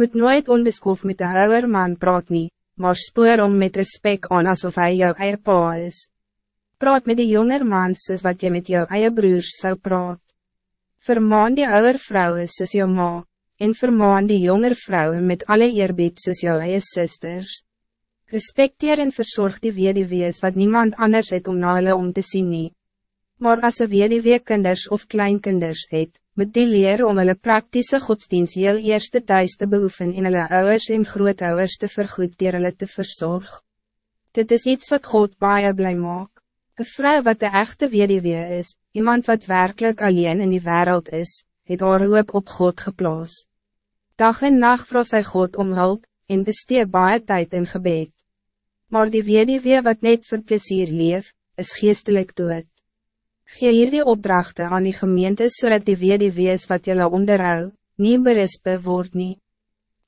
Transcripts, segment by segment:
Moet nooit onbeskof met de ouder man praat nie, maar spoor om met respect aan alsof hij jou eie pa is. Praat met die jonger man soos wat je met jou eie broers zou praat. Vermaan die ouder vrouwen soos jou ma, en vermaan die jonger vrouwen met alle eerbied soos jou eie sisters. Respecteer en verzorg die wees wat niemand anders het om na hulle om te zien nie. Maar as een weduwee kinders of kleinkinders het, moet die leer om hulle praktische godsdienst heel eerste thuis te beoefen en hulle ouders en grootouders te vergoed dier hulle te verzorg. Dit is iets wat God baie blij maak. Een vrouw wat de echte weduwee is, iemand wat werkelijk alleen in die wereld is, het haar hoop op God geplaas. Dag en nacht vroeg sy God om hulp, en besteed baie tijd in gebed. Maar die weduwee wat net voor plezier leef, is geestelijk dood. Gee hier die opdrachten aan die gemeente zodat die wees wat jylle onderhou, nie berispe word nie.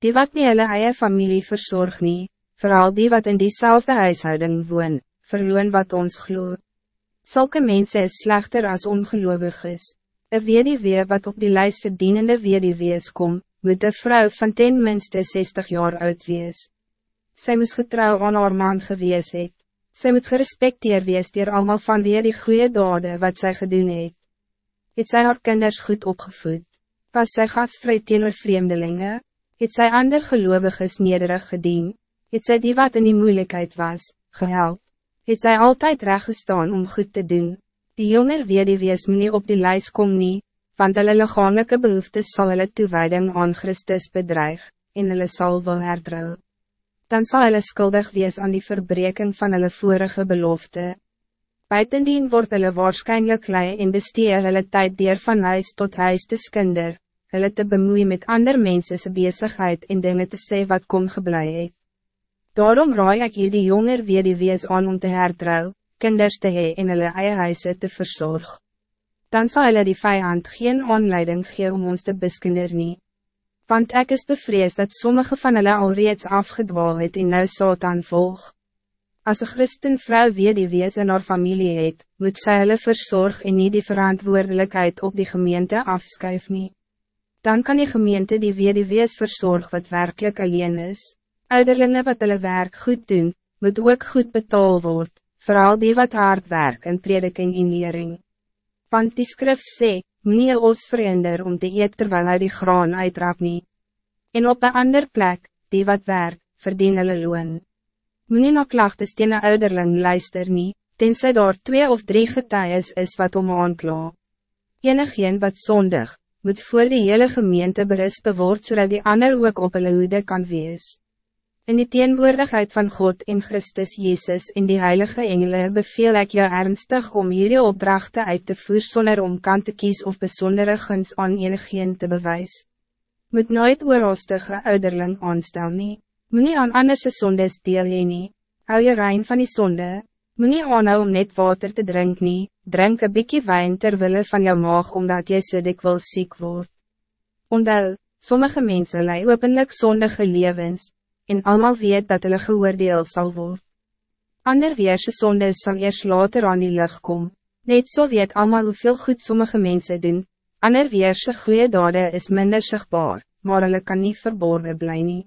Die wat nie jylle eie familie verzorg nie, vooral die wat in diezelfde huishouding woon, verloon wat ons gloe. Zulke mensen is slechter als ongeloovig is. Een weduwee wat op die lijst verdienende weduwees kom, moet een vrouw van ten minste 60 jaar oud wees. Zij moest getrouw aan haar man gewees het. Zij moet gerespecteerd wees dier allemaal van weer die goede dade wat zij gedoen het. Het sy haar kinders goed opgevoed? Was sy gasvrij teenoor vreemdelingen? Het sy ander geloviges nederig gedien? Het sy die wat in die moeilijkheid was, gehelp? Het sy altijd recht gestaan om goed te doen? Die jonger weer die wees nie op die lijst kom nie, want hulle lichamelijke behoeftes sal hulle toewijding aan Christus bedreig, en hulle sal wel herdrou dan zal hulle skuldig wees aan die verbreking van hulle vorige belofte. Buitendien word hulle waarschijnlijk lei en besteer hulle tyd dier van huis tot huis te skinder, hulle te bemoeien met ander mensense bezigheid en dingen te sê wat kom geblei het. Daarom raai ek hier die jonger weer die wees aan om te hertrouw, kinders te hee en hulle eie huise te verzorg. Dan zal hulle die vijand geen aanleiding gee om ons te beskinder nie want ik is bevreesd dat sommige van hulle alreeds afgedwaal het en nou Satan volg. Als een christen vrouw weer die wees in haar familie het, moet sy hulle verzorg en niet die verantwoordelijkheid op die gemeente afskuif nie. Dan kan die gemeente die weer die wees verzorg wat werkelijk alleen is. Ouderlinge wat hulle werk goed doen, moet ook goed betaal word, vooral die wat hard werk in prediking en lering. Want die skrif sê, nie ons vriender om te eet terwijl hy die graan uitrap nie. En op een ander plek, die wat werk, verdien hulle loon. Moe na klagtes teen een ouderling luister nie, tenzij daar twee of drie getuies is wat om aankla. Enigeen wat zondig, moet voor die hele gemeente berisp word zodat die ander ook op hulle hoede kan wees. In die teenwoordigheid van God in Christus Jezus in die heilige engelen beveel ik jou ernstig om hierdie opdrachten uit te voer zonder om kant te kies of bijzondere guns aan enigeen te bewys. Moet nooit oorhostige ouderling aanstel nie. Moet nie aan anderse sondes deel jy nie. Hou je rein van die sonde. Moet nie aanhou om net water te drinken nie. Drink een bykie wijn terwille van jou maag omdat jy so dikwijls ziek wordt. Ondou, sommige mensen lei openlijk zondige levens, en allemaal weet dat hulle geoordeel sal word. Ander weerse sonde sal eers later aan die lucht kom, net so weet allemaal hoeveel goed sommige mensen doen, ander weerse goede dade is minder sigbaar, maar hulle kan niet verborgen bly nie.